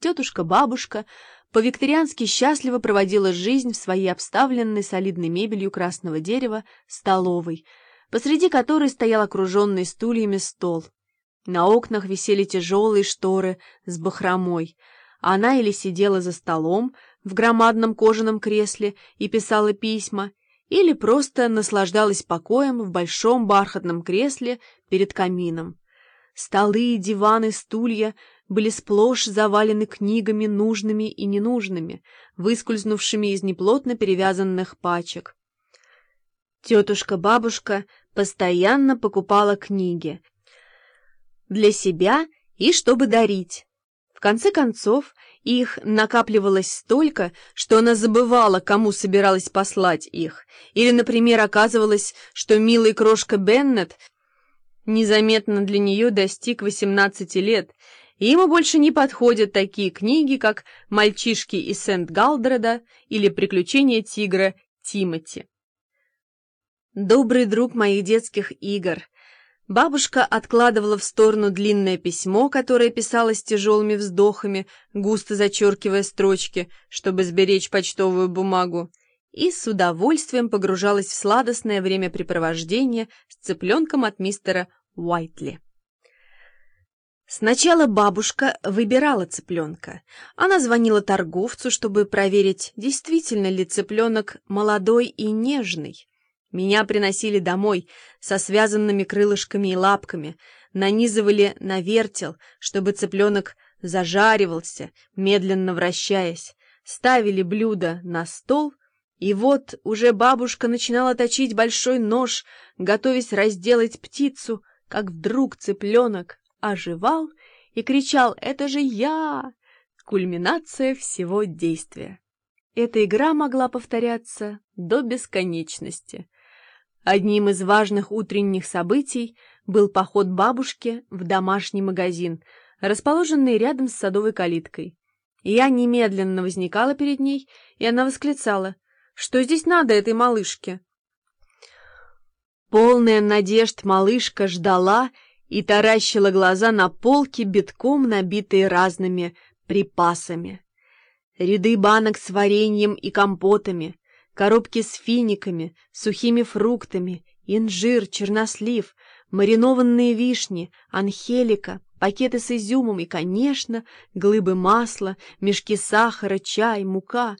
Тетушка-бабушка по-викториански счастливо проводила жизнь в своей обставленной солидной мебелью красного дерева столовой, посреди которой стоял окруженный стульями стол. На окнах висели тяжелые шторы с бахромой. Она или сидела за столом в громадном кожаном кресле и писала письма, или просто наслаждалась покоем в большом бархатном кресле перед камином. Столы, диваны, стулья были сплошь завалены книгами нужными и ненужными, выскользнувшими из неплотно перевязанных пачек. Тетушка-бабушка постоянно покупала книги для себя и чтобы дарить. В конце концов, их накапливалось столько, что она забывала, кому собиралась послать их. Или, например, оказывалось, что милый крошка Беннет незаметно для нее достиг 18 лет, и ему больше не подходят такие книги, как «Мальчишки из Сент-Галдреда» или «Приключения тигра Тимоти». Добрый друг моих детских игр, Бабушка откладывала в сторону длинное письмо, которое писалось тяжелыми вздохами, густо зачеркивая строчки, чтобы сберечь почтовую бумагу, и с удовольствием погружалась в сладостное времяпрепровождение с цыпленком от мистера Уайтли. Сначала бабушка выбирала цыпленка. Она звонила торговцу, чтобы проверить, действительно ли цыпленок молодой и нежный. Меня приносили домой со связанными крылышками и лапками, нанизывали на вертел, чтобы цыпленок зажаривался, медленно вращаясь, ставили блюдо на стол, и вот уже бабушка начинала точить большой нож, готовясь разделать птицу, как вдруг цыпленок оживал и кричал «Это же я!» Кульминация всего действия. Эта игра могла повторяться до бесконечности. Одним из важных утренних событий был поход бабушки в домашний магазин, расположенный рядом с садовой калиткой. Я немедленно возникала перед ней, и она восклицала, «Что здесь надо этой малышке?» Полная надежд малышка ждала и таращила глаза на полки, битком набитые разными припасами. Ряды банок с вареньем и компотами, коробки с финиками, сухими фруктами, инжир, чернослив, маринованные вишни, анхелика, пакеты с изюмом и, конечно, глыбы масла, мешки сахара, чай, мука.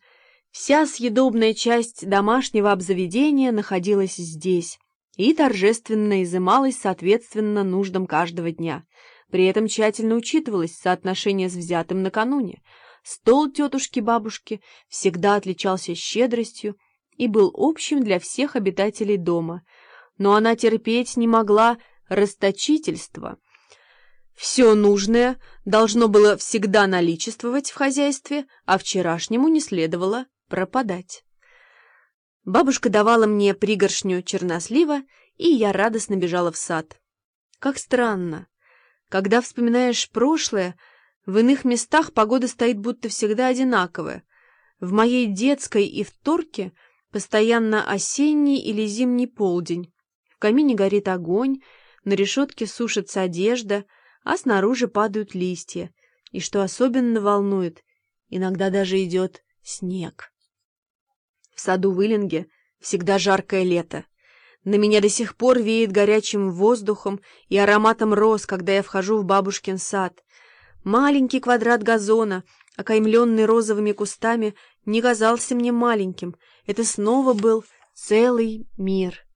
Вся съедобная часть домашнего обзаведения находилась здесь и торжественно изымалась соответственно нуждам каждого дня. При этом тщательно учитывалось соотношение с взятым накануне. Стол тетушки-бабушки всегда отличался щедростью, и был общим для всех обитателей дома, но она терпеть не могла расточительства. Все нужное должно было всегда наличествовать в хозяйстве, а вчерашнему не следовало пропадать. Бабушка давала мне пригоршню чернослива, и я радостно бежала в сад. Как странно. Когда вспоминаешь прошлое, в иных местах погода стоит будто всегда одинаковая. В моей детской и в Торке — Постоянно осенний или зимний полдень. В камине горит огонь, на решетке сушится одежда, а снаружи падают листья. И что особенно волнует, иногда даже идет снег. В саду в Иллинге всегда жаркое лето. На меня до сих пор веет горячим воздухом и ароматом роз, когда я вхожу в бабушкин сад. Маленький квадрат газона, окаймленный розовыми кустами, не казался мне маленьким — это снова был целый мир.